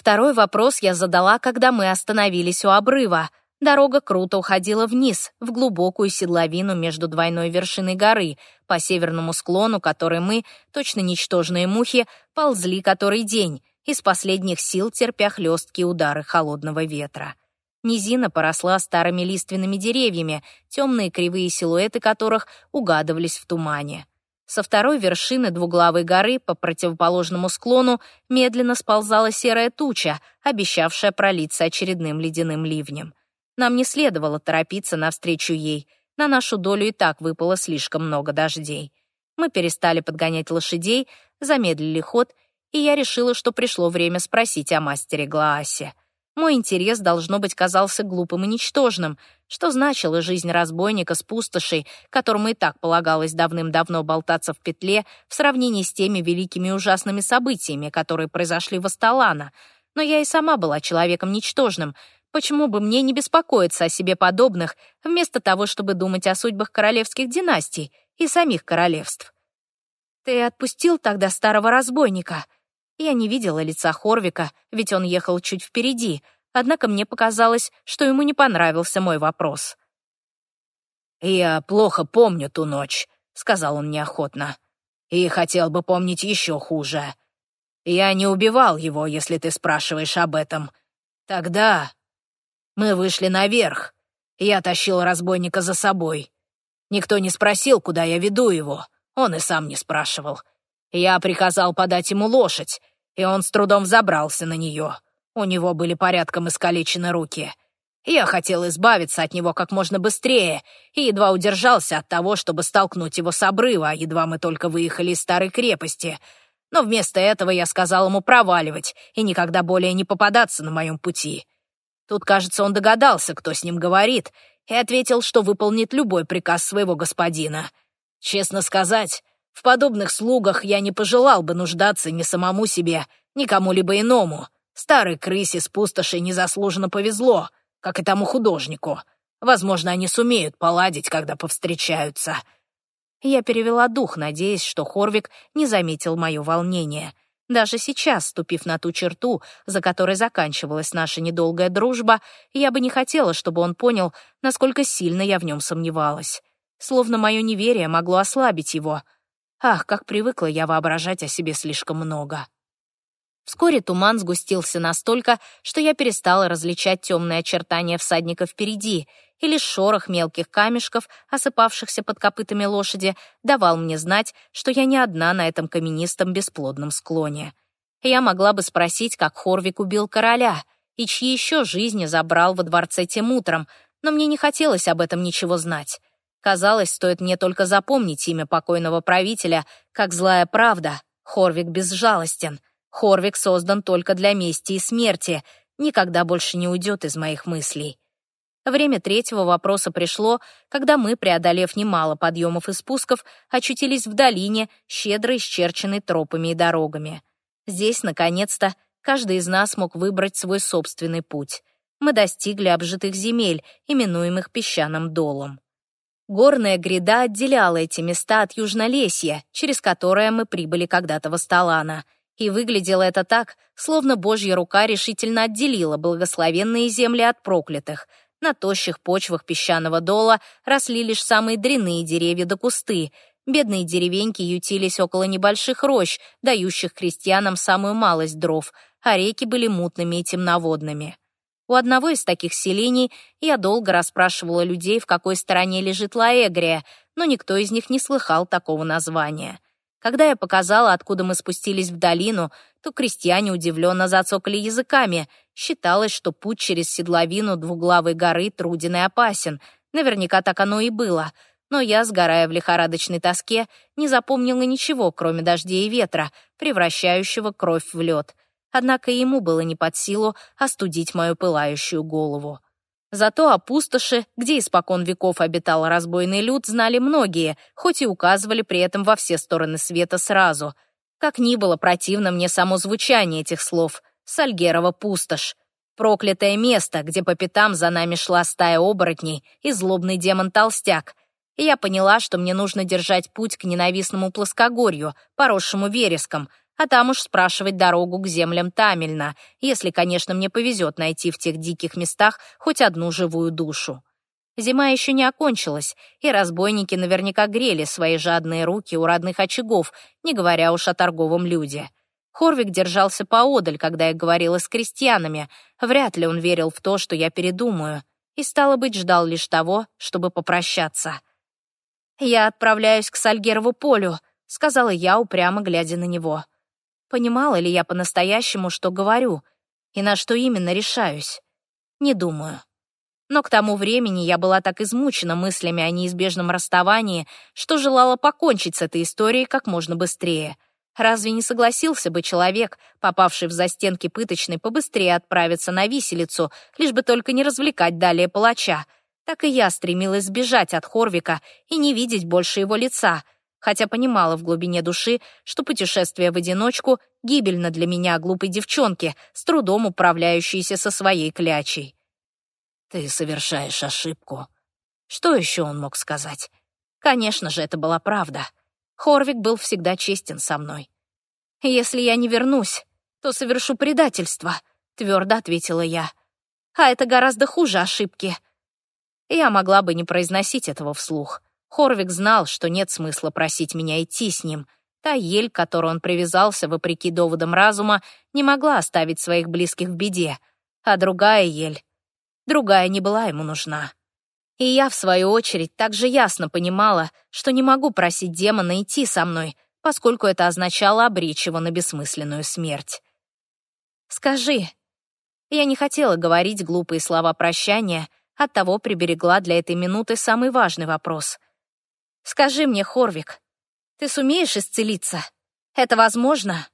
Второй вопрос я задала, когда мы остановились у обрыва. Дорога круто уходила вниз, в глубокую седловину между двойной вершиной горы, по северному склону, который мы, точно ничтожные мухи, ползли который день, из последних сил терпя хлесткие удары холодного ветра. Низина поросла старыми лиственными деревьями, темные кривые силуэты которых угадывались в тумане. Со второй вершины двуглавой горы по противоположному склону медленно сползала серая туча, обещавшая пролиться очередным ледяным ливнем. Нам не следовало торопиться навстречу ей. На нашу долю и так выпало слишком много дождей. Мы перестали подгонять лошадей, замедлили ход, и я решила, что пришло время спросить о мастере Глаасе. Мой интерес, должно быть, казался глупым и ничтожным, что значила жизнь разбойника с пустошей, которому и так полагалось давным-давно болтаться в петле в сравнении с теми великими ужасными событиями, которые произошли в Асталана. Но я и сама была человеком ничтожным, Почему бы мне не беспокоиться о себе подобных, вместо того, чтобы думать о судьбах королевских династий и самих королевств? Ты отпустил тогда старого разбойника. Я не видела лица Хорвика, ведь он ехал чуть впереди, однако мне показалось, что ему не понравился мой вопрос. «Я плохо помню ту ночь», — сказал он неохотно, «и хотел бы помнить еще хуже. Я не убивал его, если ты спрашиваешь об этом. Тогда мы вышли наверх. Я тащил разбойника за собой. Никто не спросил, куда я веду его. Он и сам не спрашивал. Я приказал подать ему лошадь, и он с трудом взобрался на нее. У него были порядком искалечены руки. Я хотел избавиться от него как можно быстрее и едва удержался от того, чтобы столкнуть его с обрыва, едва мы только выехали из старой крепости. Но вместо этого я сказал ему проваливать и никогда более не попадаться на моем пути. Тут, кажется, он догадался, кто с ним говорит, и ответил, что выполнит любой приказ своего господина. Честно сказать, в подобных слугах я не пожелал бы нуждаться ни самому себе, ни кому-либо иному. Старой крысе с пустошей незаслуженно повезло, как и тому художнику. Возможно, они сумеют поладить, когда повстречаются. Я перевела дух, надеясь, что Хорвик не заметил мое волнение — даже сейчас, ступив на ту черту, за которой заканчивалась наша недолгая дружба, я бы не хотела, чтобы он понял, насколько сильно я в нем сомневалась. Словно мое неверие могло ослабить его. Ах, как привыкла я воображать о себе слишком много. Вскоре туман сгустился настолько, что я перестала различать темные очертания всадника впереди, и лишь шорох мелких камешков, осыпавшихся под копытами лошади, давал мне знать, что я не одна на этом каменистом бесплодном склоне. Я могла бы спросить, как Хорвик убил короля и чьи еще жизни забрал во дворце тем утром, но мне не хотелось об этом ничего знать. Казалось, стоит мне только запомнить имя покойного правителя, как злая правда. Хорвик безжалостен. Хорвик создан только для мести и смерти, никогда больше не уйдет из моих мыслей. Время третьего вопроса пришло, когда мы, преодолев немало подъемов и спусков, очутились в долине, щедро исчерченной тропами и дорогами. Здесь, наконец-то, каждый из нас мог выбрать свой собственный путь. Мы достигли обжитых земель, именуемых песчаным долом. Горная гряда отделяла эти места от Южнолесья, через которое мы прибыли когда-то в Асталана — и выглядело это так, словно Божья рука решительно отделила благословенные земли от проклятых. На тощих почвах песчаного дола росли лишь самые дряные деревья да кусты. Бедные деревеньки ютились около небольших рощ, дающих крестьянам самую малость дров, а реки были мутными и темноводными. У одного из таких селений я долго расспрашивала людей, в какой стороне лежит Лаэгрия, но никто из них не слыхал такого названия. Когда я показала, откуда мы спустились в долину, то крестьяне удивленно зацокали языками. Считалось, что путь через седловину двуглавой горы труден и опасен. Наверняка так оно и было. Но я, сгорая в лихорадочной тоске, не запомнила ничего, кроме дождей и ветра, превращающего кровь в лед. Однако ему было не под силу остудить мою пылающую голову. Зато о пустоши, где испокон веков обитал разбойный люд, знали многие, хоть и указывали при этом во все стороны света сразу. Как ни было противно мне само звучание этих слов. Сальгерова пустошь. Проклятое место, где по пятам за нами шла стая оборотней и злобный демон-толстяк. И я поняла, что мне нужно держать путь к ненавистному плоскогорью, поросшему вереском, а там уж спрашивать дорогу к землям Тамельна, если, конечно, мне повезет найти в тех диких местах хоть одну живую душу. Зима еще не окончилась, и разбойники наверняка грели свои жадные руки у родных очагов, не говоря уж о торговом люде. Хорвик держался поодаль, когда я говорила с крестьянами. Вряд ли он верил в то, что я передумаю, и, стало быть, ждал лишь того, чтобы попрощаться. «Я отправляюсь к Сальгерову полю», — сказала я, упрямо глядя на него. Понимала ли я по-настоящему, что говорю, и на что именно решаюсь? Не думаю. Но к тому времени я была так измучена мыслями о неизбежном расставании, что желала покончить с этой историей как можно быстрее. Разве не согласился бы человек, попавший в застенки пыточной, побыстрее отправиться на виселицу, лишь бы только не развлекать далее палача? Так и я стремилась сбежать от Хорвика и не видеть больше его лица, хотя понимала в глубине души, что путешествие в одиночку гибельно для меня, глупой девчонки, с трудом управляющейся со своей клячей. «Ты совершаешь ошибку». Что еще он мог сказать? Конечно же, это была правда. Хорвик был всегда честен со мной. «Если я не вернусь, то совершу предательство», — твердо ответила я. «А это гораздо хуже ошибки». Я могла бы не произносить этого вслух. Хорвик знал, что нет смысла просить меня идти с ним. Та ель, к которой он привязался, вопреки доводам разума, не могла оставить своих близких в беде. А другая ель другая не была ему нужна. И я, в свою очередь, также ясно понимала, что не могу просить демона идти со мной, поскольку это означало обречь его на бессмысленную смерть. «Скажи». Я не хотела говорить глупые слова прощания, оттого приберегла для этой минуты самый важный вопрос. «Скажи мне, Хорвик, ты сумеешь исцелиться? Это возможно?»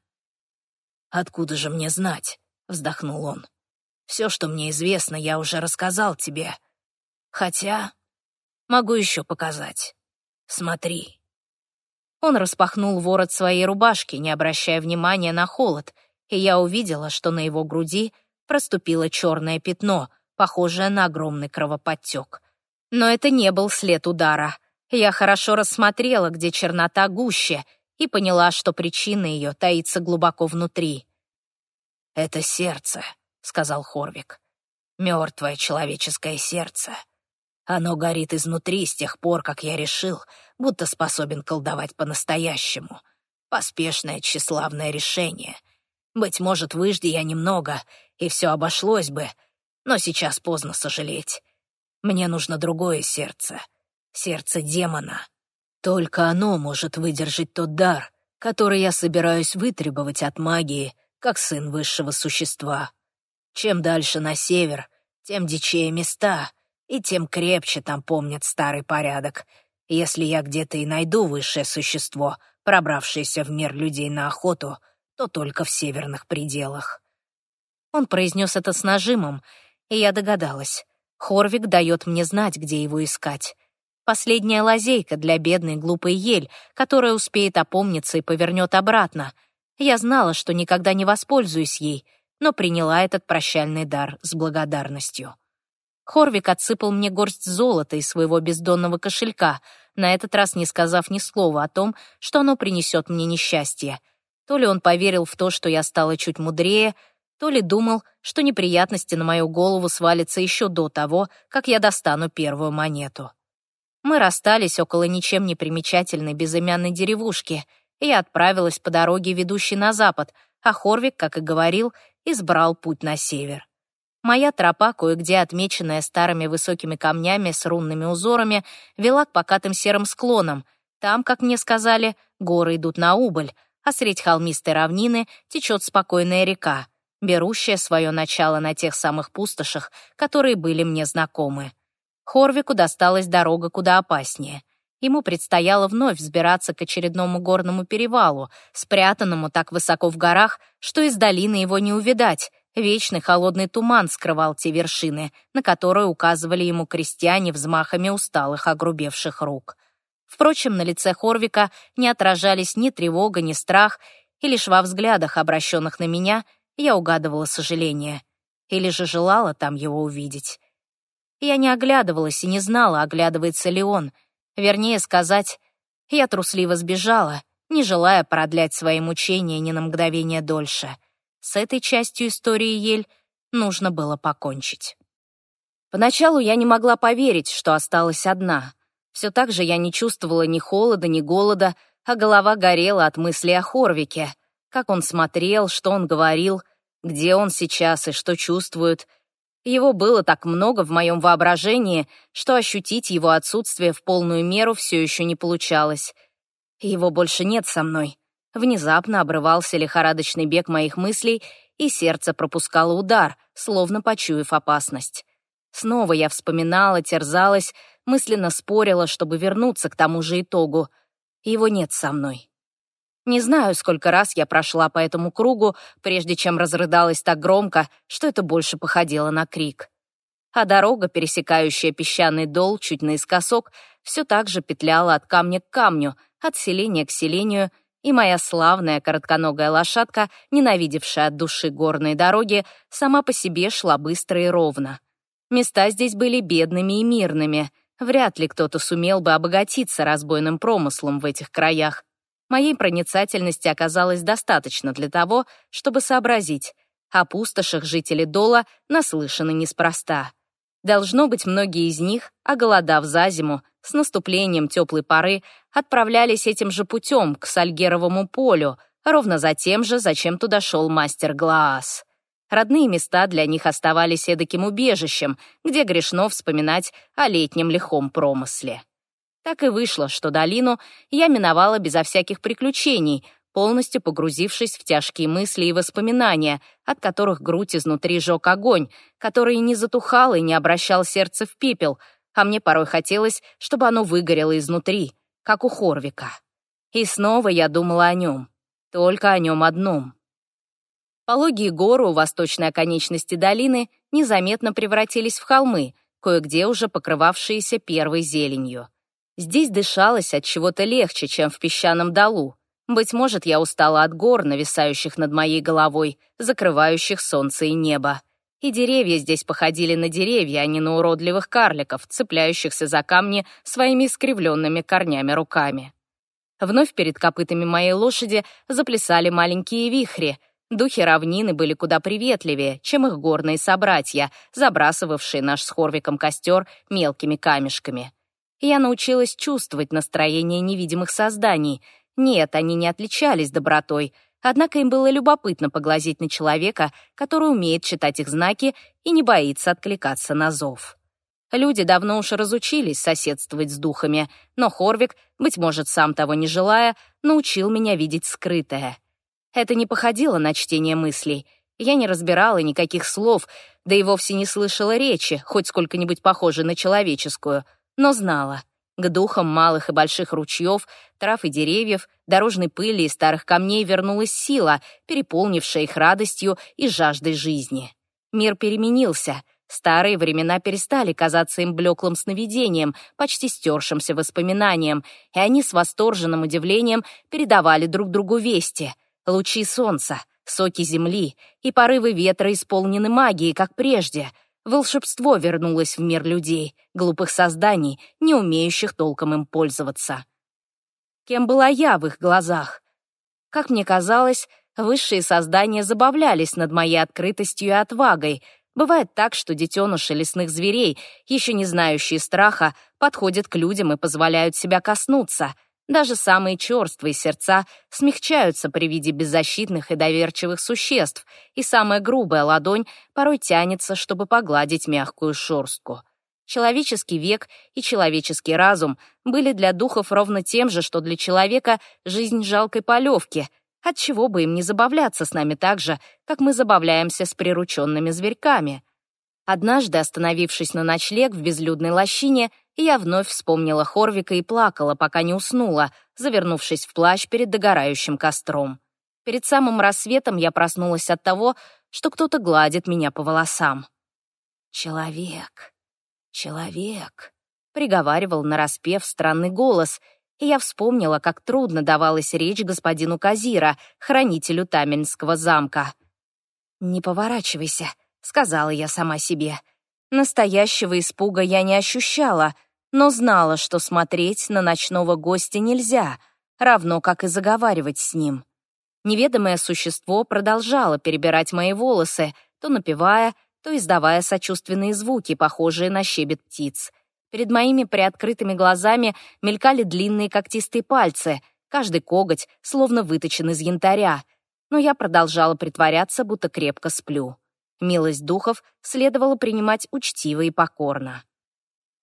«Откуда же мне знать?» — вздохнул он. Все, что мне известно, я уже рассказал тебе. Хотя могу еще показать. Смотри». Он распахнул ворот своей рубашки, не обращая внимания на холод, и я увидела, что на его груди проступило черное пятно, похожее на огромный кровоподтек. Но это не был след удара. Я хорошо рассмотрела, где чернота гуще, и поняла, что причина ее таится глубоко внутри. «Это сердце», сказал Хорвик. «Мертвое человеческое сердце. Оно горит изнутри с тех пор, как я решил, будто способен колдовать по-настоящему. Поспешное тщеславное решение. Быть может, выжди я немного, и все обошлось бы, но сейчас поздно сожалеть. Мне нужно другое сердце. Сердце демона. Только оно может выдержать тот дар, который я собираюсь вытребовать от магии, как сын высшего существа. Чем дальше на север, тем дичее места, и тем крепче там помнят старый порядок. Если я где-то и найду высшее существо, пробравшееся в мир людей на охоту, то только в северных пределах. Он произнес это с нажимом, и я догадалась. Хорвик дает мне знать, где его искать. Последняя лазейка для бедной глупой ель, которая успеет опомниться и повернет обратно. Я знала, что никогда не воспользуюсь ей — но приняла этот прощальный дар с благодарностью. Хорвик отсыпал мне горсть золота из своего бездонного кошелька, на этот раз не сказав ни слова о том, что оно принесет мне несчастье. То ли он поверил в то, что я стала чуть мудрее, то ли думал, что неприятности на мою голову свалятся еще до того, как я достану первую монету. Мы расстались около ничем не примечательной безымянной деревушки, и я отправилась по дороге, ведущей на запад, а Хорвик, как и говорил, избрал путь на север. Моя тропа, кое-где отмеченная старыми высокими камнями с рунными узорами, вела к покатым серым склонам. Там, как мне сказали, горы идут на убыль, а средь холмистой равнины течет спокойная река, берущая свое начало на тех самых пустошах, которые были мне знакомы. Хорвику досталась дорога куда опаснее. Ему предстояло вновь взбираться к очередному горному перевалу, спрятанному так высоко в горах, что из долины его не увидать. Вечный холодный туман скрывал те вершины, на которые указывали ему крестьяне взмахами усталых огрубевших рук. Впрочем, на лице Хорвика не отражались ни тревога, ни страх, и лишь во взглядах, обращенных на меня, я угадывала сожаление. Или же желала там его увидеть. Я не оглядывалась и не знала, оглядывается ли он — Вернее сказать, я трусливо сбежала, не желая продлять свои мучения ни на мгновение дольше. С этой частью истории Ель нужно было покончить. Поначалу я не могла поверить, что осталась одна. Все так же я не чувствовала ни холода, ни голода, а голова горела от мысли о Хорвике. Как он смотрел, что он говорил, где он сейчас и что чувствует. Его было так много в моем воображении, что ощутить его отсутствие в полную меру все еще не получалось. Его больше нет со мной. Внезапно обрывался лихорадочный бег моих мыслей, и сердце пропускало удар, словно почуяв опасность. Снова я вспоминала, терзалась, мысленно спорила, чтобы вернуться к тому же итогу. Его нет со мной. Не знаю, сколько раз я прошла по этому кругу, прежде чем разрыдалась так громко, что это больше походило на крик. А дорога, пересекающая песчаный дол чуть наискосок, все так же петляла от камня к камню, от селения к селению, и моя славная коротконогая лошадка, ненавидевшая от души горные дороги, сама по себе шла быстро и ровно. Места здесь были бедными и мирными. Вряд ли кто-то сумел бы обогатиться разбойным промыслом в этих краях. Моей проницательности оказалось достаточно для того, чтобы сообразить. О пустошах жители Дола наслышаны неспроста. Должно быть, многие из них, оголодав за зиму, с наступлением теплой поры отправлялись этим же путем к Сальгеровому полю, ровно за тем же, зачем туда шел мастер Глаас. Родные места для них оставались эдаким убежищем, где грешно вспоминать о летнем лихом промысле. Так и вышло, что долину я миновала безо всяких приключений, полностью погрузившись в тяжкие мысли и воспоминания, от которых грудь изнутри жег огонь, который не затухал и не обращал сердце в пепел, а мне порой хотелось, чтобы оно выгорело изнутри, как у Хорвика. И снова я думала о нем, только о нем одном. Пологие горы у восточной оконечности долины незаметно превратились в холмы, кое-где уже покрывавшиеся первой зеленью. Здесь дышалось от чего-то легче, чем в песчаном долу. Быть может, я устала от гор, нависающих над моей головой, закрывающих солнце и небо. И деревья здесь походили на деревья, а не на уродливых карликов, цепляющихся за камни своими искривленными корнями руками. Вновь перед копытами моей лошади заплясали маленькие вихри — Духи равнины были куда приветливее, чем их горные собратья, забрасывавшие наш с Хорвиком костер мелкими камешками. Я научилась чувствовать настроение невидимых созданий. Нет, они не отличались добротой, однако им было любопытно поглазеть на человека, который умеет читать их знаки и не боится откликаться на зов. Люди давно уж разучились соседствовать с духами, но Хорвик, быть может, сам того не желая, научил меня видеть скрытое — это не походило на чтение мыслей. Я не разбирала никаких слов, да и вовсе не слышала речи, хоть сколько-нибудь похожей на человеческую, но знала. К духам малых и больших ручьев, трав и деревьев, дорожной пыли и старых камней вернулась сила, переполнившая их радостью и жаждой жизни. Мир переменился. Старые времена перестали казаться им блеклым сновидением, почти стершимся воспоминанием, и они с восторженным удивлением передавали друг другу вести — Лучи солнца, соки земли и порывы ветра исполнены магией, как прежде. Волшебство вернулось в мир людей, глупых созданий, не умеющих толком им пользоваться. Кем была я в их глазах? Как мне казалось, высшие создания забавлялись над моей открытостью и отвагой. Бывает так, что детеныши лесных зверей, еще не знающие страха, подходят к людям и позволяют себя коснуться — даже самые черствые сердца смягчаются при виде беззащитных и доверчивых существ, и самая грубая ладонь порой тянется, чтобы погладить мягкую шерстку. Человеческий век и человеческий разум были для духов ровно тем же, что для человека жизнь жалкой полевки. Отчего бы им не забавляться с нами так же, как мы забавляемся с прирученными зверьками? Однажды, остановившись на ночлег в безлюдной лощине, я вновь вспомнила Хорвика и плакала, пока не уснула, завернувшись в плащ перед догорающим костром. Перед самым рассветом я проснулась от того, что кто-то гладит меня по волосам. «Человек, человек», — приговаривал нараспев странный голос, и я вспомнила, как трудно давалась речь господину Казира, хранителю Тамельнского замка. «Не поворачивайся», сказала я сама себе. Настоящего испуга я не ощущала, но знала, что смотреть на ночного гостя нельзя. равно как и заговаривать с ним. Неведомое существо продолжало перебирать мои волосы, то напевая, то издавая сочувственные звуки, похожие на щебет птиц. Перед моими приоткрытыми глазами мелькали длинные когтистые пальцы, каждый коготь словно выточен из янтаря. Но я продолжала притворяться, будто крепко сплю. Милость духов следовало принимать учтиво и покорно.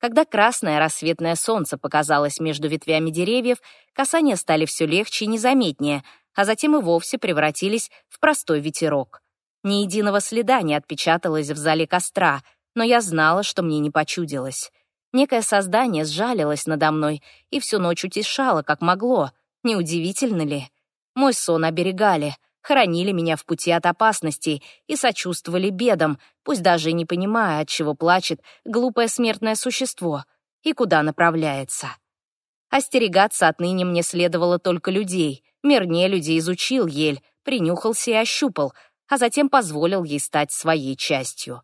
Когда красное рассветное солнце показалось между ветвями деревьев, касания стали все легче и незаметнее, а затем и вовсе превратились в простой ветерок. Ни единого следа не отпечаталось в зале костра, но я знала, что мне не почудилось. Некое создание сжалилось надо мной и всю ночь утешало, как могло. Неудивительно ли? Мой сон оберегали — хоронили меня в пути от опасностей и сочувствовали бедам, пусть даже и не понимая, от чего плачет глупое смертное существо и куда направляется. Остерегаться отныне мне следовало только людей. Мир людей изучил ель, принюхался и ощупал, а затем позволил ей стать своей частью.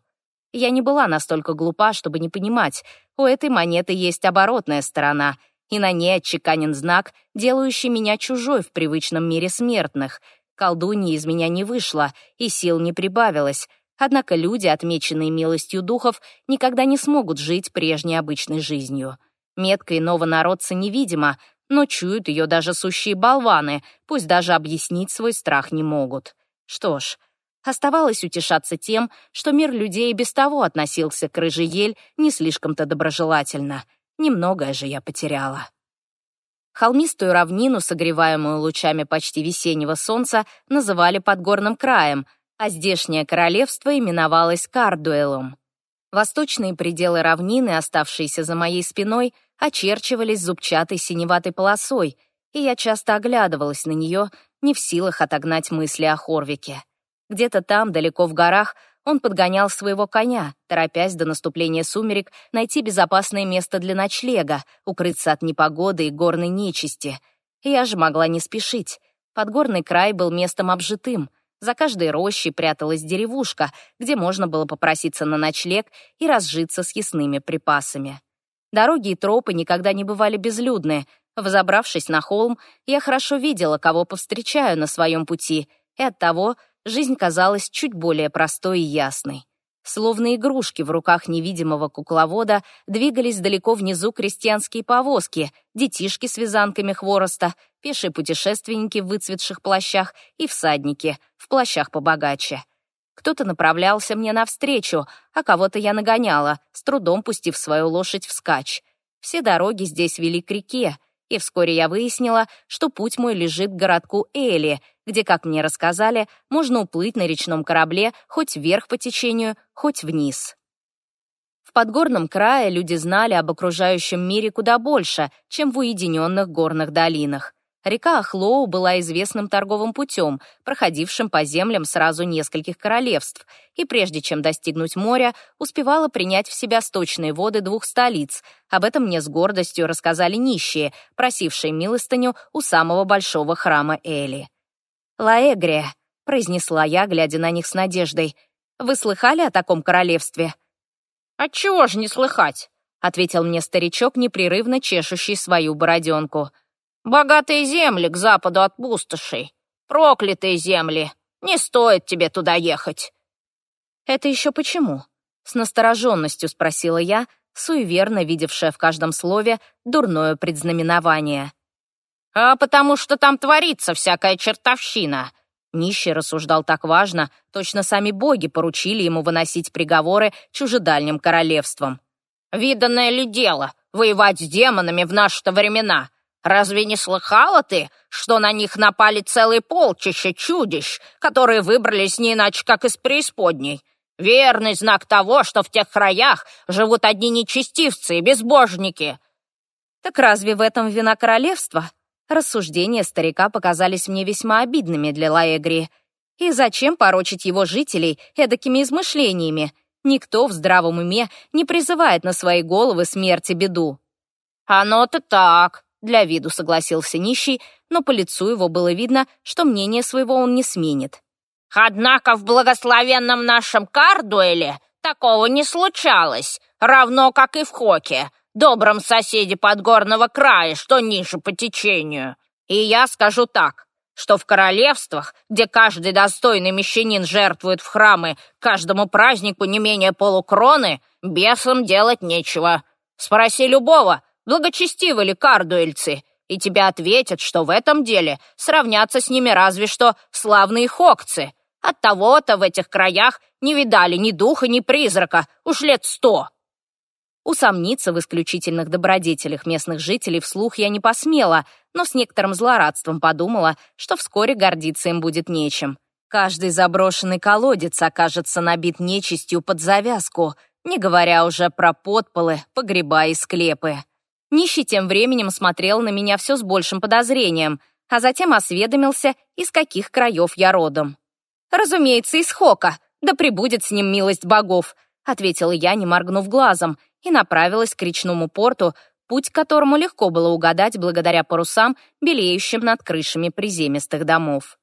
Я не была настолько глупа, чтобы не понимать, у этой монеты есть оборотная сторона, и на ней отчеканен знак, делающий меня чужой в привычном мире смертных — Колдуньи из меня не вышло, и сил не прибавилось. Однако люди, отмеченные милостью духов, никогда не смогут жить прежней обычной жизнью. Метка иного народца невидима, но чуют ее даже сущие болваны, пусть даже объяснить свой страх не могут. Что ж, оставалось утешаться тем, что мир людей без того относился к рыжей ель не слишком-то доброжелательно. Немногое же я потеряла. Холмистую равнину, согреваемую лучами почти весеннего солнца, называли подгорным краем, а здешнее королевство именовалось Кардуэлом. Восточные пределы равнины, оставшиеся за моей спиной, очерчивались зубчатой синеватой полосой, и я часто оглядывалась на нее, не в силах отогнать мысли о Хорвике. Где-то там, далеко в горах, он подгонял своего коня, торопясь до наступления сумерек найти безопасное место для ночлега, укрыться от непогоды и горной нечисти. Я же могла не спешить. Подгорный край был местом обжитым. За каждой рощей пряталась деревушка, где можно было попроситься на ночлег и разжиться съестными припасами. Дороги и тропы никогда не бывали безлюдны. Взобравшись на холм, я хорошо видела, кого повстречаю на своем пути, и оттого жизнь казалась чуть более простой и ясной. Словно игрушки в руках невидимого кукловода двигались далеко внизу крестьянские повозки, детишки с вязанками хвороста, пешие путешественники в выцветших плащах и всадники в плащах побогаче. Кто-то направлялся мне навстречу, а кого-то я нагоняла, с трудом пустив свою лошадь вскачь. Все дороги здесь вели к реке, и вскоре я выяснила, что путь мой лежит к городку Эли, где, как мне рассказали, можно уплыть на речном корабле хоть вверх по течению, хоть вниз. В подгорном крае люди знали об окружающем мире куда больше, чем в уединенных горных долинах. Река Ахлоу была известным торговым путем, проходившим по землям сразу нескольких королевств, и прежде чем достигнуть моря, успевала принять в себя сточные воды двух столиц. Об этом мне с гордостью рассказали нищие, просившие милостыню у самого большого храма Эли. «Лаэгрия», — произнесла я, глядя на них с надеждой, — «вы слыхали о таком королевстве?» «Отчего ж не слыхать?» — ответил мне старичок, непрерывно чешущий свою бороденку. Богатые земли к западу от пустошей. Проклятые земли. Не стоит тебе туда ехать». «Это еще почему?» — с настороженностью спросила я, суеверно видевшая в каждом слове дурное предзнаменование. «А потому что там творится всякая чертовщина». Нищий рассуждал так важно, точно сами боги поручили ему выносить приговоры чужедальним королевствам. «Виданное ли дело воевать с демонами в наши-то времена? Разве не слыхала ты, что на них напали целые полчища чудищ, которые выбрались не иначе, как из преисподней? Верный знак того, что в тех краях живут одни нечестивцы и безбожники». «Так разве в этом вина королевства?» Рассуждения старика показались мне весьма обидными для Лаэгри. И зачем порочить его жителей эдакими измышлениями? Никто в здравом уме не призывает на свои головы смерти беду. «Оно-то так», для виду согласился нищий, но по лицу его было видно, что мнение своего он не сменит. «Однако в благословенном нашем Кардуэле такого не случалось, равно как и в Хоке, добром соседе подгорного края, что ниже по течению. И я скажу так, что в королевствах, где каждый достойный мещанин жертвует в храмы каждому празднику не менее полукроны, бесам делать нечего. Спроси любого, благочестивы ли кардуэльцы, и тебе ответят, что в этом деле сравнятся с ними разве что славные хокцы. От того-то в этих краях не видали ни духа, ни призрака, уж лет сто. Усомниться в исключительных добродетелях местных жителей вслух я не посмела, но с некоторым злорадством подумала, что вскоре гордиться им будет нечем. Каждый заброшенный колодец окажется набит нечистью под завязку, не говоря уже про подполы, погреба и склепы. Нищий тем временем смотрел на меня все с большим подозрением, а затем осведомился, из каких краев я родом. «Разумеется, из Хока, да пребудет с ним милость богов», ответила я, не моргнув глазом, и направилась к речному порту, путь к которому легко было угадать благодаря парусам, белеющим над крышами приземистых домов.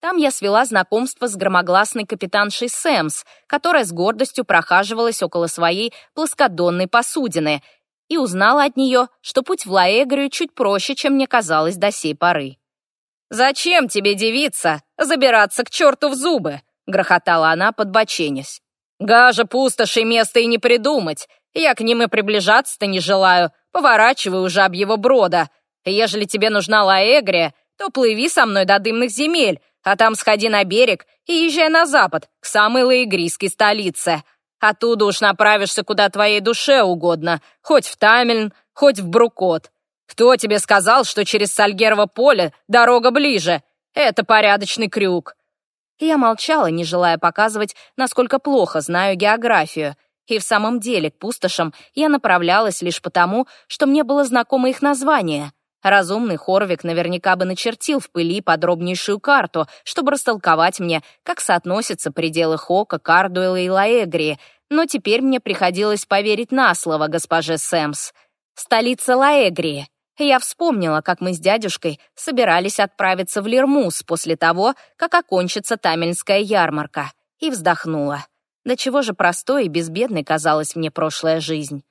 Там я свела знакомство с громогласной капитаншей Сэмс, которая с гордостью прохаживалась около своей плоскодонной посудины, и узнала от нее, что путь в Лаэгрию чуть проще, чем мне казалось до сей поры. «Зачем тебе, девица, забираться к черту в зубы?» — грохотала она, подбоченясь. «Гажа пустоши места и не придумать. Я к ним и приближаться-то не желаю. Поворачивай уже об его брода. Ежели тебе нужна Лаэгрия, то плыви со мной до дымных земель, а там сходи на берег и езжай на запад, к самой лаэгрийской столице. Оттуда уж направишься куда твоей душе угодно, хоть в Тамельн, хоть в Брукот. Кто тебе сказал, что через Сальгерово поле дорога ближе? Это порядочный крюк». Я молчала, не желая показывать, насколько плохо знаю географию — и в самом деле к пустошам я направлялась лишь потому, что мне было знакомо их название. Разумный Хорвик наверняка бы начертил в пыли подробнейшую карту, чтобы растолковать мне, как соотносятся пределы Хока, Кардуэла и Лаэгрии, но теперь мне приходилось поверить на слово госпоже Сэмс. Столица Лаэгрии. Я вспомнила, как мы с дядюшкой собирались отправиться в Лермус после того, как окончится Тамельская ярмарка, и вздохнула. До чего же простой и безбедной казалась мне прошлая жизнь.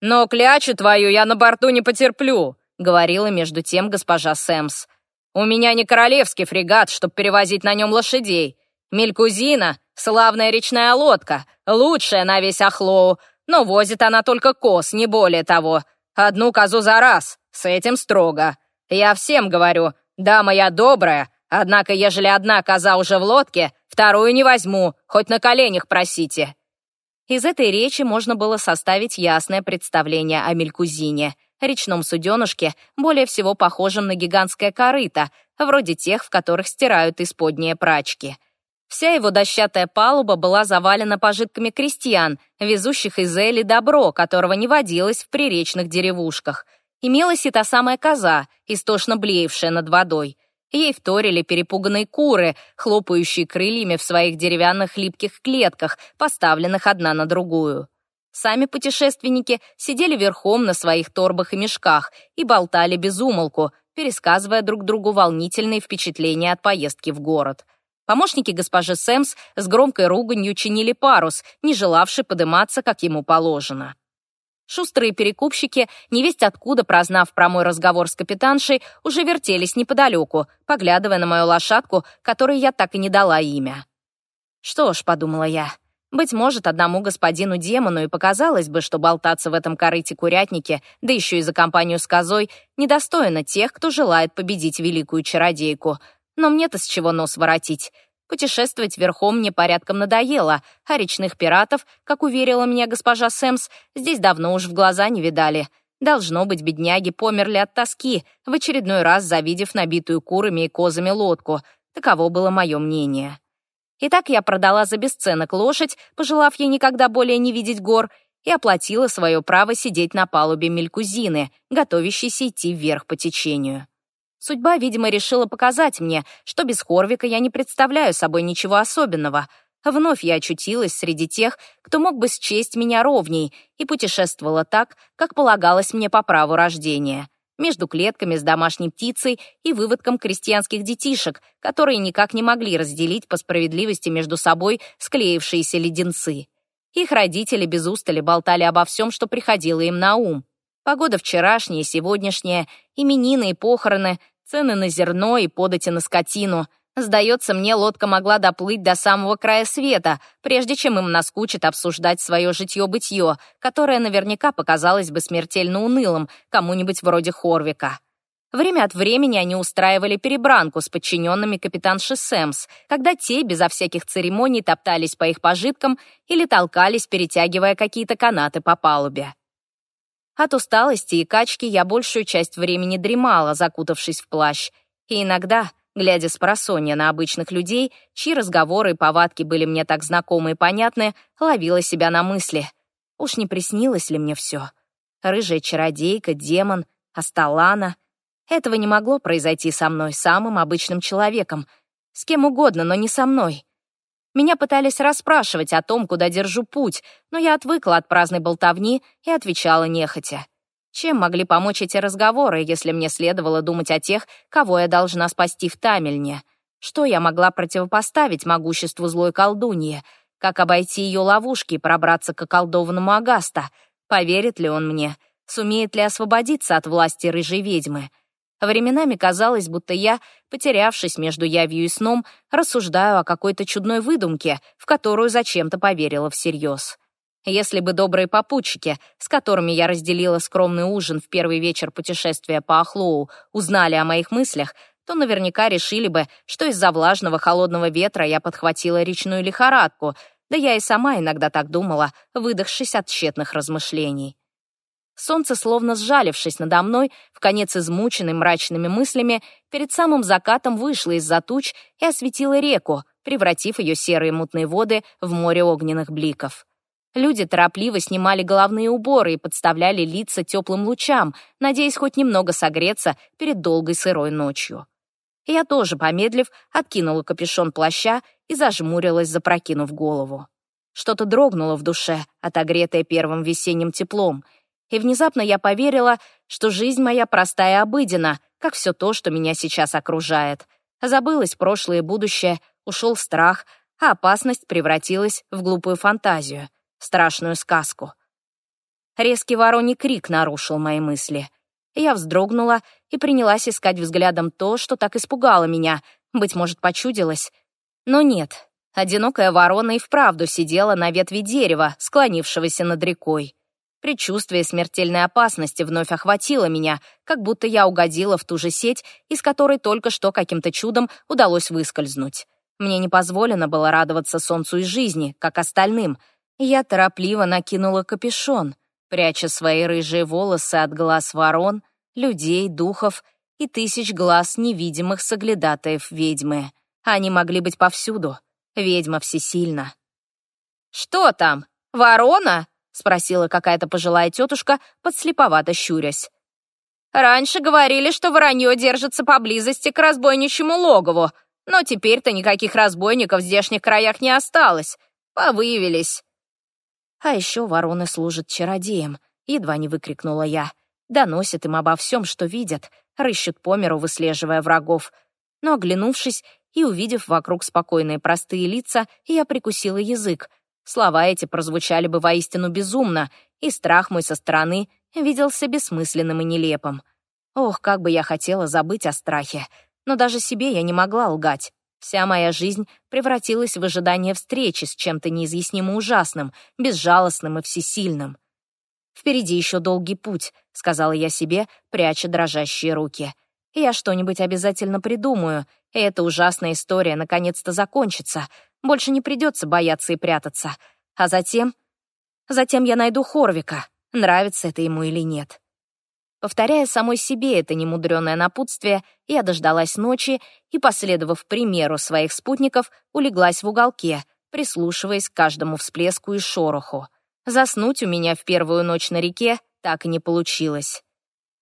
«Но клячу твою я на борту не потерплю», — говорила между тем госпожа Сэмс. «У меня не королевский фрегат, чтобы перевозить на нем лошадей. Мелькузина — славная речная лодка, лучшая на весь Ахлоу, но возит она только коз, не более того. Одну козу за раз, с этим строго. Я всем говорю, дама я добрая, однако ежели одна коза уже в лодке, Вторую не возьму, хоть на коленях просите». Из этой речи можно было составить ясное представление о Мелькузине, речном суденышке, более всего похожем на гигантское корыто, вроде тех, в которых стирают исподние прачки. Вся его дощатая палуба была завалена пожитками крестьян, везущих из Эли добро, которого не водилось в приречных деревушках. Имелась и та самая коза, истошно блеевшая над водой. Ей вторили перепуганные куры, хлопающие крыльями в своих деревянных липких клетках, поставленных одна на другую. Сами путешественники сидели верхом на своих торбах и мешках и болтали без умолку, пересказывая друг другу волнительные впечатления от поездки в город. Помощники госпожи Сэмс с громкой руганью чинили парус, не желавший подниматься, как ему положено. Шустрые перекупщики, невесть откуда, прознав про мой разговор с капитаншей, уже вертелись неподалеку, поглядывая на мою лошадку, которой я так и не дала имя. «Что ж», — подумала я, — «быть может, одному господину-демону и показалось бы, что болтаться в этом корыте-курятнике, да еще и за компанию с козой, недостойно тех, кто желает победить великую чародейку. Но мне-то с чего нос воротить?» Путешествовать верхом мне порядком надоело, а речных пиратов, как уверила меня госпожа Сэмс, здесь давно уж в глаза не видали. Должно быть, бедняги померли от тоски, в очередной раз завидев набитую курами и козами лодку. Таково было мое мнение. Итак, я продала за бесценок лошадь, пожелав ей никогда более не видеть гор, и оплатила свое право сидеть на палубе мелькузины, готовящейся идти вверх по течению. Судьба, видимо, решила показать мне, что без Хорвика я не представляю собой ничего особенного. Вновь я очутилась среди тех, кто мог бы счесть меня ровней, и путешествовала так, как полагалось мне по праву рождения. Между клетками с домашней птицей и выводком крестьянских детишек, которые никак не могли разделить по справедливости между собой склеившиеся леденцы. Их родители без устали болтали обо всем, что приходило им на ум. Погода вчерашняя, сегодняшняя, именины и похороны, цены на зерно и подати на скотину. Сдается мне, лодка могла доплыть до самого края света, прежде чем им наскучит обсуждать свое житье-бытье, которое наверняка показалось бы смертельно унылым кому-нибудь вроде Хорвика. Время от времени они устраивали перебранку с подчиненными капитанши Сэмс, когда те, безо всяких церемоний, топтались по их пожиткам или толкались, перетягивая какие-то канаты по палубе. От усталости и качки я большую часть времени дремала, закутавшись в плащ. И иногда, глядя с просонья на обычных людей, чьи разговоры и повадки были мне так знакомы и понятны, ловила себя на мысли. Уж не приснилось ли мне все? Рыжая чародейка, демон, Асталана — этого не могло произойти со мной, самым обычным человеком. С кем угодно, но не со мной. Меня пытались расспрашивать о том, куда держу путь, но я отвыкла от праздной болтовни и отвечала нехотя. Чем могли помочь эти разговоры, если мне следовало думать о тех, кого я должна спасти в Тамельне? Что я могла противопоставить могуществу злой колдуньи? Как обойти ее ловушки и пробраться к околдованному Агаста? Поверит ли он мне? Сумеет ли освободиться от власти рыжей ведьмы? Временами казалось, будто я, потерявшись между явью и сном, рассуждаю о какой-то чудной выдумке, в которую зачем-то поверила всерьез. Если бы добрые попутчики, с которыми я разделила скромный ужин в первый вечер путешествия по Ахлоу, узнали о моих мыслях, то наверняка решили бы, что из-за влажного холодного ветра я подхватила речную лихорадку, да я и сама иногда так думала, выдохшись от тщетных размышлений. Солнце, словно сжалившись надо мной, в конец измученной мрачными мыслями, перед самым закатом вышло из-за туч и осветило реку, превратив ее серые мутные воды в море огненных бликов. Люди торопливо снимали головные уборы и подставляли лица теплым лучам, надеясь хоть немного согреться перед долгой сырой ночью. Я тоже, помедлив, откинула капюшон плаща и зажмурилась, запрокинув голову. Что-то дрогнуло в душе, отогретое первым весенним теплом — и внезапно я поверила, что жизнь моя простая и обыденна, как все то, что меня сейчас окружает. Забылось прошлое и будущее, ушел страх, а опасность превратилась в глупую фантазию, страшную сказку. Резкий вороний крик нарушил мои мысли. Я вздрогнула и принялась искать взглядом то, что так испугало меня, быть может, почудилось. Но нет, одинокая ворона и вправду сидела на ветви дерева, склонившегося над рекой. Предчувствие смертельной опасности вновь охватило меня, как будто я угодила в ту же сеть, из которой только что каким-то чудом удалось выскользнуть. Мне не позволено было радоваться солнцу и жизни, как остальным. Я торопливо накинула капюшон, пряча свои рыжие волосы от глаз ворон, людей, духов и тысяч глаз невидимых соглядатаев ведьмы. Они могли быть повсюду. Ведьма всесильна. «Что там? Ворона?» — спросила какая-то пожилая тетушка, подслеповато щурясь. «Раньше говорили, что воронье держится поблизости к разбойничьему логову, но теперь-то никаких разбойников в здешних краях не осталось. Повыявились». «А еще вороны служат чародеям», — едва не выкрикнула я. «Доносят им обо всем, что видят, рыщут по миру, выслеживая врагов». Но, оглянувшись и увидев вокруг спокойные простые лица, я прикусила язык. Слова эти прозвучали бы воистину безумно, и страх мой со стороны виделся бессмысленным и нелепым. Ох, как бы я хотела забыть о страхе, но даже себе я не могла лгать. Вся моя жизнь превратилась в ожидание встречи с чем-то неизъяснимо ужасным, безжалостным и всесильным. «Впереди еще долгий путь», — сказала я себе, пряча дрожащие руки. «Я что-нибудь обязательно придумаю, и эта ужасная история наконец-то закончится, больше не придется бояться и прятаться. А затем... Затем я найду Хорвика, нравится это ему или нет. Повторяя самой себе это немудреное напутствие, я дождалась ночи и, последовав примеру своих спутников, улеглась в уголке, прислушиваясь к каждому всплеску и шороху. Заснуть у меня в первую ночь на реке так и не получилось.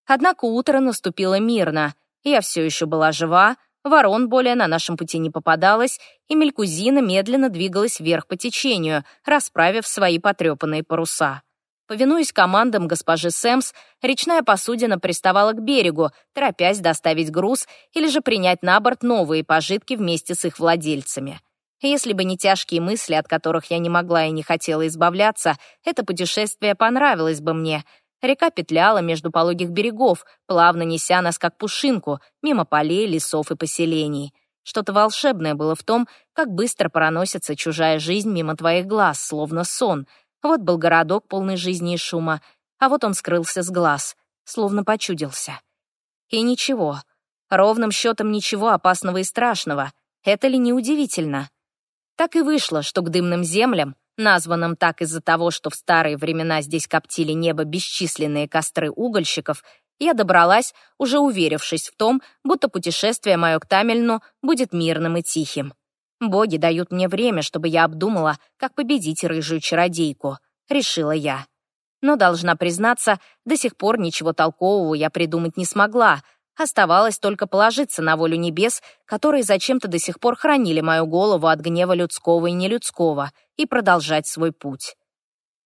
Однако утро наступило мирно, я все еще была жива, Ворон более на нашем пути не попадалось, и Мелькузина медленно двигалась вверх по течению, расправив свои потрепанные паруса. Повинуясь командам госпожи Сэмс, речная посудина приставала к берегу, торопясь доставить груз или же принять на борт новые пожитки вместе с их владельцами. Если бы не тяжкие мысли, от которых я не могла и не хотела избавляться, это путешествие понравилось бы мне. Река петляла между пологих берегов, плавно неся нас как пушинку, мимо полей, лесов и поселений. Что-то волшебное было в том, как быстро проносится чужая жизнь мимо твоих глаз, словно сон. Вот был городок, полный жизни и шума, а вот он скрылся с глаз, словно почудился. И ничего, ровным счетом ничего опасного и страшного. Это ли не удивительно? Так и вышло, что к дымным землям, названным так из-за того, что в старые времена здесь коптили небо бесчисленные костры угольщиков, я добралась, уже уверившись в том, будто путешествие мое к Тамельну будет мирным и тихим. Боги дают мне время, чтобы я обдумала, как победить рыжую чародейку, решила я. Но, должна признаться, до сих пор ничего толкового я придумать не смогла, Оставалось только положиться на волю небес, которые зачем-то до сих пор хранили мою голову от гнева людского и нелюдского, и продолжать свой путь.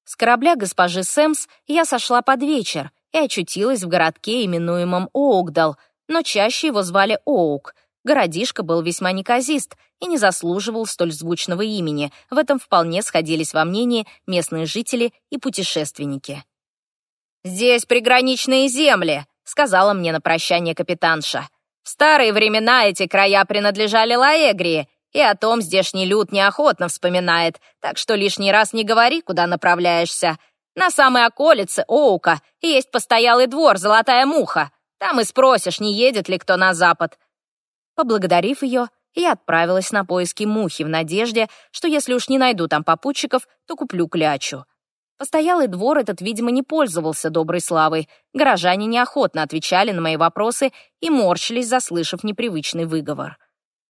С корабля госпожи Сэмс я сошла под вечер и очутилась в городке, именуемом Оугдал, но чаще его звали Оук. Городишко был весьма неказист и не заслуживал столь звучного имени, в этом вполне сходились во мнении местные жители и путешественники. «Здесь приграничные земли», сказала мне на прощание капитанша. В старые времена эти края принадлежали Лаэгрии, и о том здешний люд неохотно вспоминает, так что лишний раз не говори, куда направляешься. На самой околице Оука есть постоялый двор «Золотая муха». Там и спросишь, не едет ли кто на запад. Поблагодарив ее, я отправилась на поиски мухи в надежде, что если уж не найду там попутчиков, то куплю клячу. Постоялый двор этот, видимо, не пользовался доброй славой. Горожане неохотно отвечали на мои вопросы и морщились, заслышав непривычный выговор.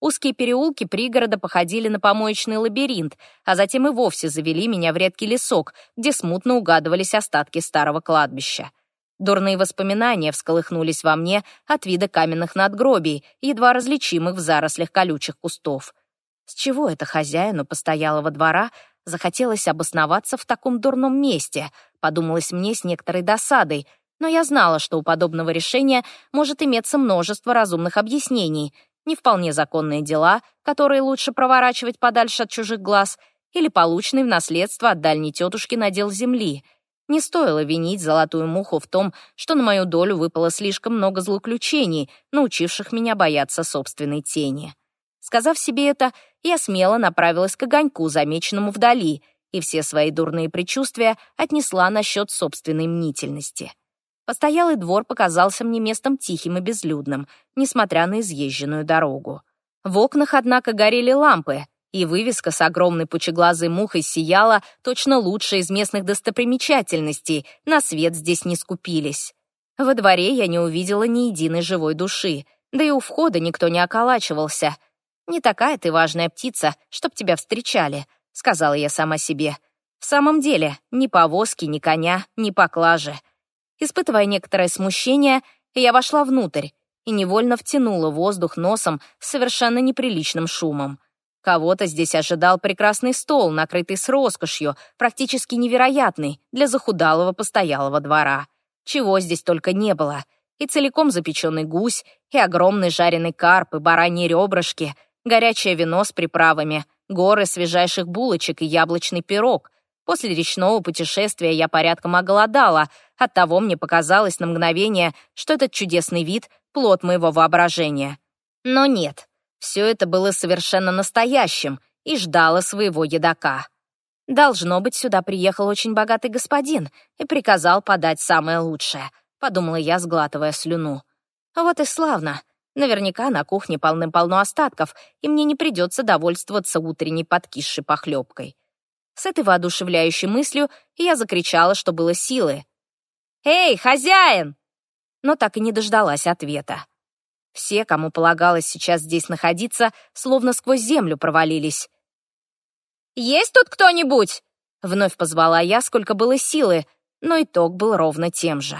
Узкие переулки пригорода походили на помоечный лабиринт, а затем и вовсе завели меня в редкий лесок, где смутно угадывались остатки старого кладбища. Дурные воспоминания всколыхнулись во мне от вида каменных надгробий, едва различимых в зарослях колючих кустов. С чего это хозяину постоялого двора Захотелось обосноваться в таком дурном месте, подумалось мне с некоторой досадой, но я знала, что у подобного решения может иметься множество разумных объяснений, не вполне законные дела, которые лучше проворачивать подальше от чужих глаз, или полученный в наследство от дальней тетушки надел земли. Не стоило винить золотую муху в том, что на мою долю выпало слишком много злоключений, научивших меня бояться собственной тени. Сказав себе это, я смело направилась к огоньку, замеченному вдали, и все свои дурные предчувствия отнесла насчет собственной мнительности. Постоялый двор показался мне местом тихим и безлюдным, несмотря на изъезженную дорогу. В окнах, однако, горели лампы, и вывеска с огромной пучеглазой мухой сияла точно лучше из местных достопримечательностей, на свет здесь не скупились. Во дворе я не увидела ни единой живой души, да и у входа никто не околачивался — «Не такая ты важная птица, чтоб тебя встречали», — сказала я сама себе. «В самом деле, ни повозки, ни коня, ни поклажи». Испытывая некоторое смущение, я вошла внутрь и невольно втянула воздух носом с совершенно неприличным шумом. Кого-то здесь ожидал прекрасный стол, накрытый с роскошью, практически невероятный для захудалого постоялого двора. Чего здесь только не было. И целиком запеченный гусь, и огромный жареный карп, и бараньи ребрышки — горячее вино с приправами, горы свежайших булочек и яблочный пирог. После речного путешествия я порядком оголодала, оттого мне показалось на мгновение, что этот чудесный вид — плод моего воображения. Но нет, все это было совершенно настоящим и ждало своего едока. «Должно быть, сюда приехал очень богатый господин и приказал подать самое лучшее», — подумала я, сглатывая слюну. «Вот и славно. Наверняка на кухне полным-полно остатков, и мне не придется довольствоваться утренней подкисшей похлебкой. С этой воодушевляющей мыслью я закричала, что было силы. «Эй, хозяин!» Но так и не дождалась ответа. Все, кому полагалось сейчас здесь находиться, словно сквозь землю провалились. «Есть тут кто-нибудь?» Вновь позвала я, сколько было силы, но итог был ровно тем же.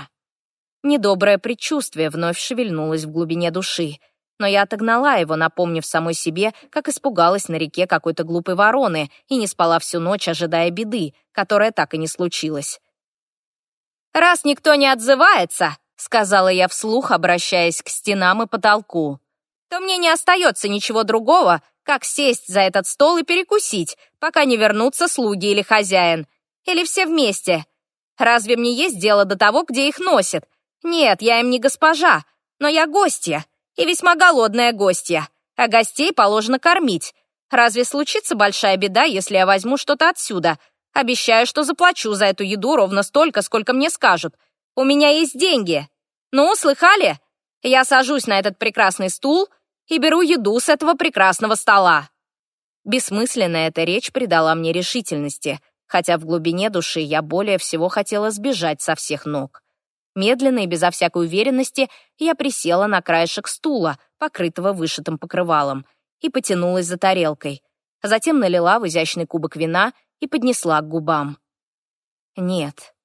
Недоброе предчувствие вновь шевельнулось в глубине души, но я отогнала его, напомнив самой себе, как испугалась на реке какой-то глупой вороны и не спала всю ночь, ожидая беды, которая так и не случилась. «Раз никто не отзывается», — сказала я вслух, обращаясь к стенам и потолку, «то мне не остается ничего другого, как сесть за этот стол и перекусить, пока не вернутся слуги или хозяин, или все вместе. Разве мне есть дело до того, где их носят? Нет, я им не госпожа, но я гостья, и весьма голодная гостья, а гостей положено кормить. Разве случится большая беда, если я возьму что-то отсюда? Обещаю, что заплачу за эту еду ровно столько, сколько мне скажут. У меня есть деньги. Ну, слыхали? Я сажусь на этот прекрасный стул и беру еду с этого прекрасного стола». Бессмысленная эта речь придала мне решительности, хотя в глубине души я более всего хотела сбежать со всех ног. Медленно и безо всякой уверенности я присела на краешек стула, покрытого вышитым покрывалом, и потянулась за тарелкой. Затем налила в изящный кубок вина и поднесла к губам. «Нет,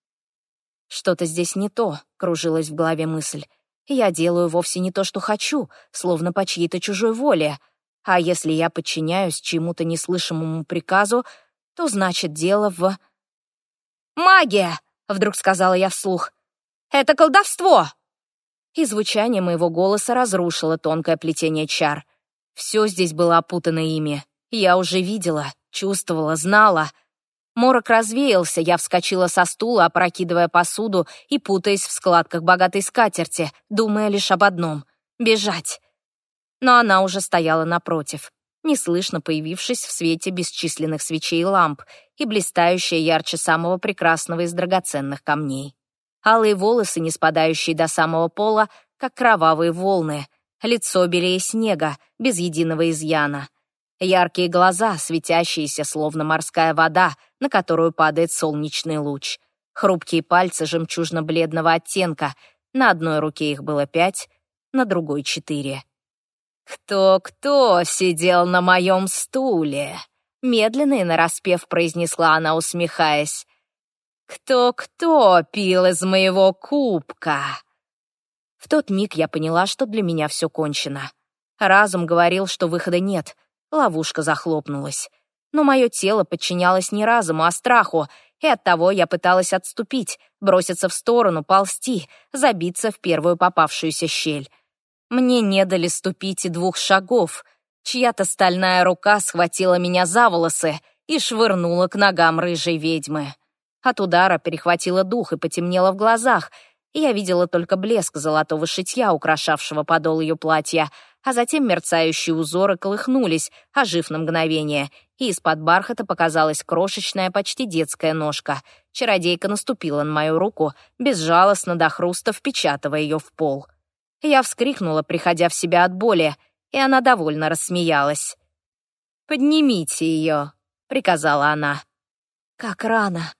что-то здесь не то», — кружилась в голове мысль. «Я делаю вовсе не то, что хочу, словно по чьей-то чужой воле. А если я подчиняюсь чему-то неслышимому приказу, то значит дело в...» «Магия!» — вдруг сказала я вслух. «Это колдовство!» И звучание моего голоса разрушило тонкое плетение чар. Все здесь было опутано ими. Я уже видела, чувствовала, знала — Морок развеялся, я вскочила со стула, опрокидывая посуду и путаясь в складках богатой скатерти, думая лишь об одном — бежать. Но она уже стояла напротив, неслышно появившись в свете бесчисленных свечей и ламп и блистающая ярче самого прекрасного из драгоценных камней. Алые волосы, не спадающие до самого пола, как кровавые волны, лицо белее снега, без единого изъяна. Яркие глаза, светящиеся, словно морская вода, на которую падает солнечный луч. Хрупкие пальцы жемчужно-бледного оттенка. На одной руке их было пять, на другой — четыре. «Кто-кто сидел на моем стуле?» Медленно и нараспев произнесла она, усмехаясь. «Кто-кто пил из моего кубка?» В тот миг я поняла, что для меня все кончено. Разум говорил, что выхода нет, Ловушка захлопнулась. Но мое тело подчинялось не разуму, а страху, и оттого я пыталась отступить, броситься в сторону, ползти, забиться в первую попавшуюся щель. Мне не дали ступить и двух шагов. Чья-то стальная рука схватила меня за волосы и швырнула к ногам рыжей ведьмы. От удара перехватило дух и потемнело в глазах, и я видела только блеск золотого шитья, украшавшего подол ее платья, а затем мерцающие узоры колыхнулись, ожив на мгновение, и из-под бархата показалась крошечная, почти детская ножка. Чародейка наступила на мою руку, безжалостно до хруста впечатывая ее в пол. Я вскрикнула, приходя в себя от боли, и она довольно рассмеялась. «Поднимите ее», — приказала она. «Как рано.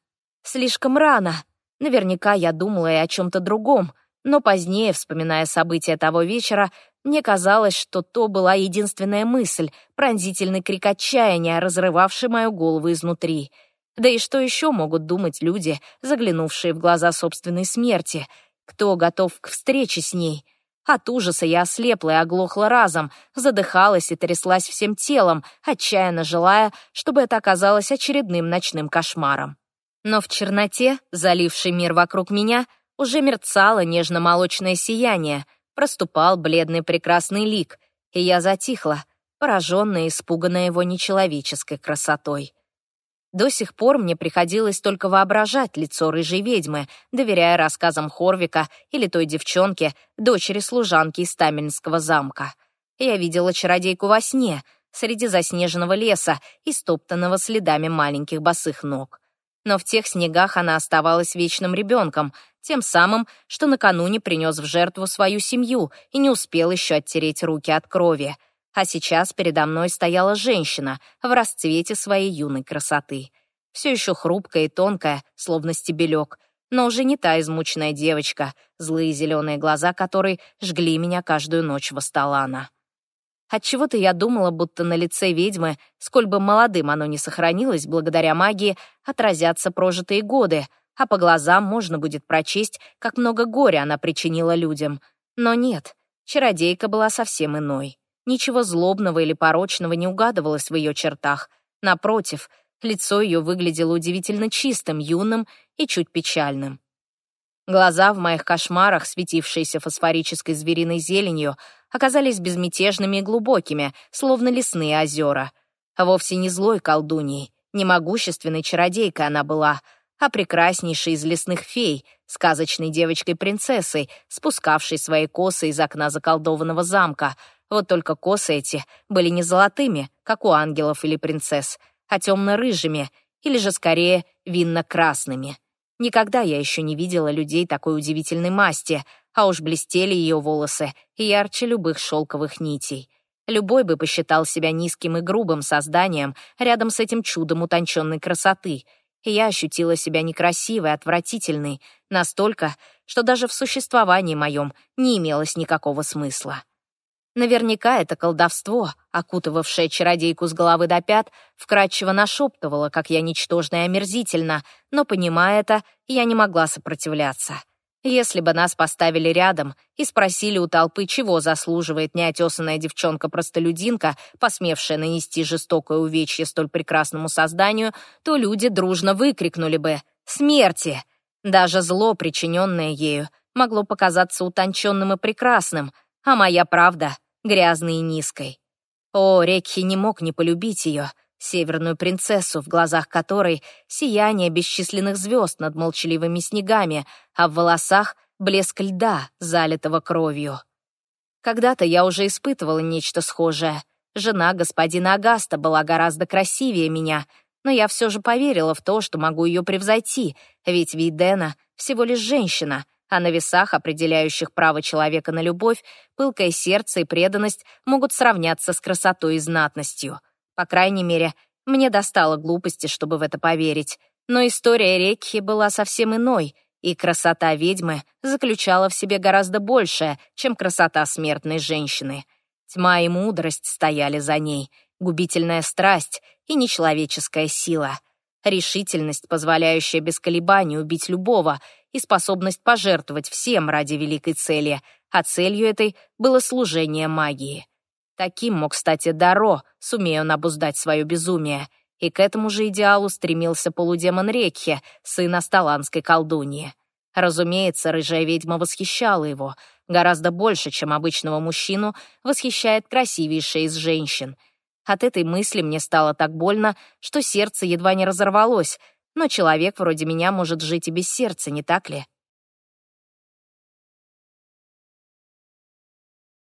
Слишком рано. Наверняка я думала и о чем-то другом, но позднее, вспоминая события того вечера, мне казалось, что то была единственная мысль, пронзительный крик отчаяния, разрывавший мою голову изнутри. Да и что еще могут думать люди, заглянувшие в глаза собственной смерти? Кто готов к встрече с ней? От ужаса я ослепла и оглохла разом, задыхалась и тряслась всем телом, отчаянно желая, чтобы это оказалось очередным ночным кошмаром. Но в черноте, залившей мир вокруг меня, уже мерцало нежно-молочное сияние, проступал бледный прекрасный лик, и я затихла, пораженная и испуганная его нечеловеческой красотой. До сих пор мне приходилось только воображать лицо рыжей ведьмы, доверяя рассказам Хорвика или той девчонке, дочери служанки из Тамельнского замка. Я видела чародейку во сне, среди заснеженного леса, истоптанного следами маленьких босых ног. Но в тех снегах она оставалась вечным ребенком, тем самым, что накануне принес в жертву свою семью и не успел еще оттереть руки от крови. А сейчас передо мной стояла женщина в расцвете своей юной красоты. Все еще хрупкая и тонкая, словно стебелек, но уже не та измученная девочка, злые зеленые глаза которой жгли меня каждую ночь в Асталана. Отчего-то я думала, будто на лице ведьмы, сколь бы молодым оно не сохранилось благодаря магии, отразятся прожитые годы — а по глазам можно будет прочесть, как много горя она причинила людям. Но нет, чародейка была совсем иной. Ничего злобного или порочного не угадывалось в ее чертах. Напротив, лицо ее выглядело удивительно чистым, юным и чуть печальным. Глаза в моих кошмарах, светившиеся фосфорической звериной зеленью, оказались безмятежными и глубокими, словно лесные озера. Вовсе не злой колдуньей, не могущественной чародейкой она была — а прекраснейшей из лесных фей, сказочной девочкой-принцессой, спускавшей свои косы из окна заколдованного замка. Вот только косы эти были не золотыми, как у ангелов или принцесс, а темно-рыжими, или же скорее винно-красными. Никогда я еще не видела людей такой удивительной масти, а уж блестели ее волосы ярче любых шелковых нитей. Любой бы посчитал себя низким и грубым созданием рядом с этим чудом утонченной красоты. И я ощутила себя некрасивой, отвратительной, настолько, что даже в существовании моем не имелось никакого смысла. Наверняка это колдовство, окутывавшее чародейку с головы до пят, вкрадчиво нашептывало, как я ничтожна и омерзительна, но, понимая это, я не могла сопротивляться. Если бы нас поставили рядом и спросили у толпы, чего заслуживает неотесанная девчонка-простолюдинка, посмевшая нанести жестокое увечье столь прекрасному созданию, то люди дружно выкрикнули бы «Смерти!». Даже зло, причиненное ею, могло показаться утонченным и прекрасным, а моя правда — грязной и низкой. О, Рекхи не мог не полюбить ее — северную принцессу, в глазах которой сияние бесчисленных звезд над молчаливыми снегами, а в волосах блеск льда, залитого кровью. Когда-то я уже испытывала нечто схожее. Жена господина Агаста была гораздо красивее меня, но я все же поверила в то, что могу ее превзойти, ведь Вейдена всего лишь женщина, а на весах, определяющих право человека на любовь, пылкое сердце и преданность могут сравняться с красотой и знатностью — по крайней мере, мне достало глупости, чтобы в это поверить. Но история Рекхи была совсем иной, и красота ведьмы заключала в себе гораздо большее, чем красота смертной женщины. Тьма и мудрость стояли за ней, губительная страсть и нечеловеческая сила, решительность, позволяющая без колебаний убить любого, и способность пожертвовать всем ради великой цели, а целью этой было служение магии. Таким мог стать и Даро, сумея он обуздать свое безумие. И к этому же идеалу стремился полудемон Рекхе, сын Асталанской колдуньи. Разумеется, рыжая ведьма восхищала его. Гораздо больше, чем обычного мужчину, восхищает красивейшая из женщин. От этой мысли мне стало так больно, что сердце едва не разорвалось, но человек вроде меня может жить и без сердца, не так ли?